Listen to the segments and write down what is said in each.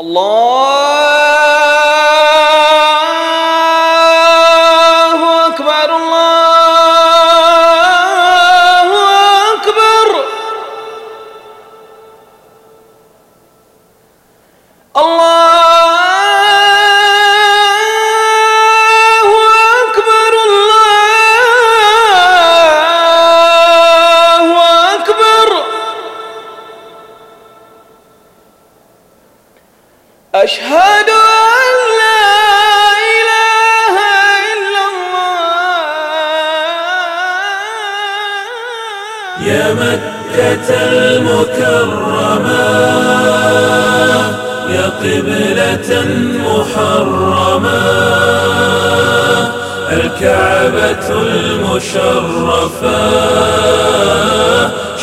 الله أشهد أن لا إله إلا الله. يا مكة المكرمة يا قبلة محرمة الكعبة المشرفة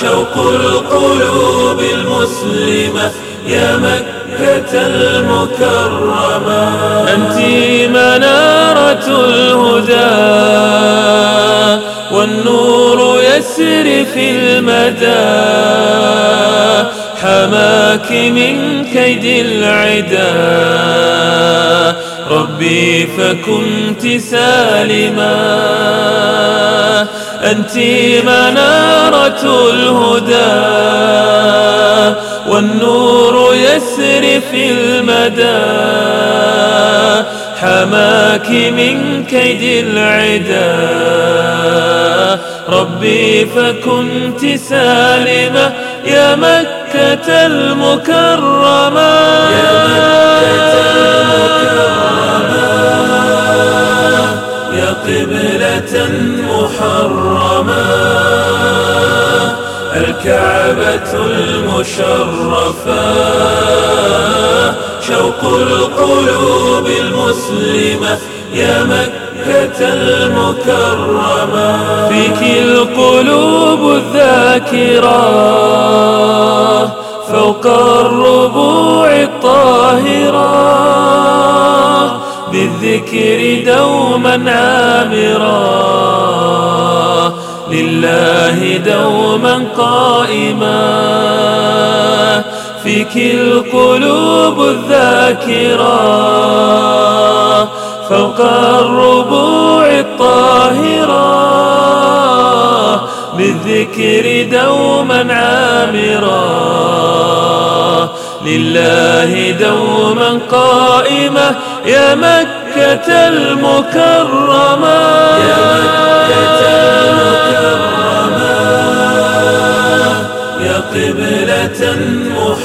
شوق القلوب المسلمة. يا مكة المكرمة. أنت منارة الهدى والنور يسري في المدى. حماك من كيد العدا. ربي فكنت سالما. أنت منارة الهدى والنور يسري في المدى حماك من كيد العدا. ربي فكنت سالمة يا مكة المكرمة. يا مكة المكرمة. الكعبة المشرفة. شوق القلوب المسلمة يا مكة المكرمة. فيك القلوب الذاكرة. فوق الربوع الطاهرة. بالذكر دوما عامرا لله دوما قائما. فيك القلوب الذاكرة. فوق الربوع الطاهرة. بالذكر دوما عامرا لله دوما قائمة. يا مكة المكرمة. يا مكة المكرمة.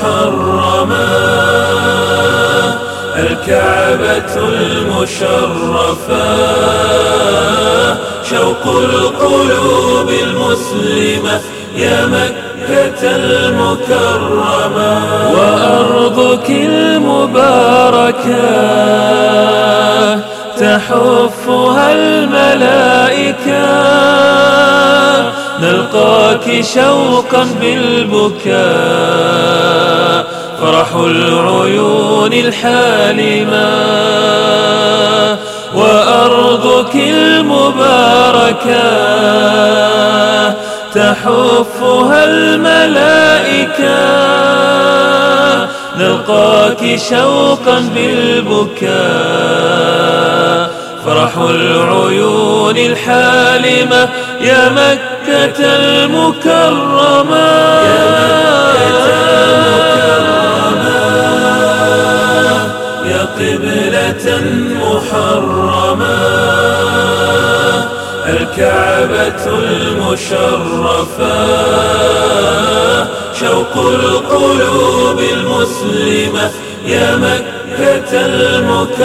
محرمة الكعبة المشرفة. شوق القلوب المسلمة يا مكة المكرمة. وأرضك المباركة تحفها الملائكة. نلقاك شوقا بالبكاء. العيون الحالمة وأرضك المباركة تحفها الملائكة نلقاك شوقا بالبكاء فرح العيون الحالمة يا مكة المكرمة يا مكة المكرمة. قبلة محرمة. الكعبة المشرفة. شوق القلوب المسلمة. يا مكة المكرمة.